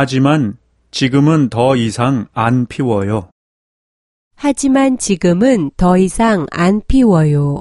하지만 지금은 더 이상 안 피워요. 하지만 지금은 더 이상 안 피워요.